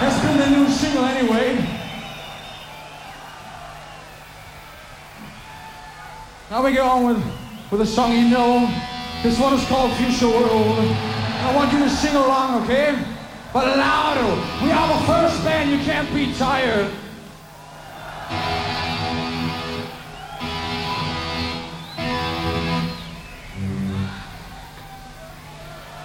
That's been the new single anyway. Now we get on with, with a song you know. This one is called Future World. I want you to sing along, okay? But louder. We are the first band. You can't be tired.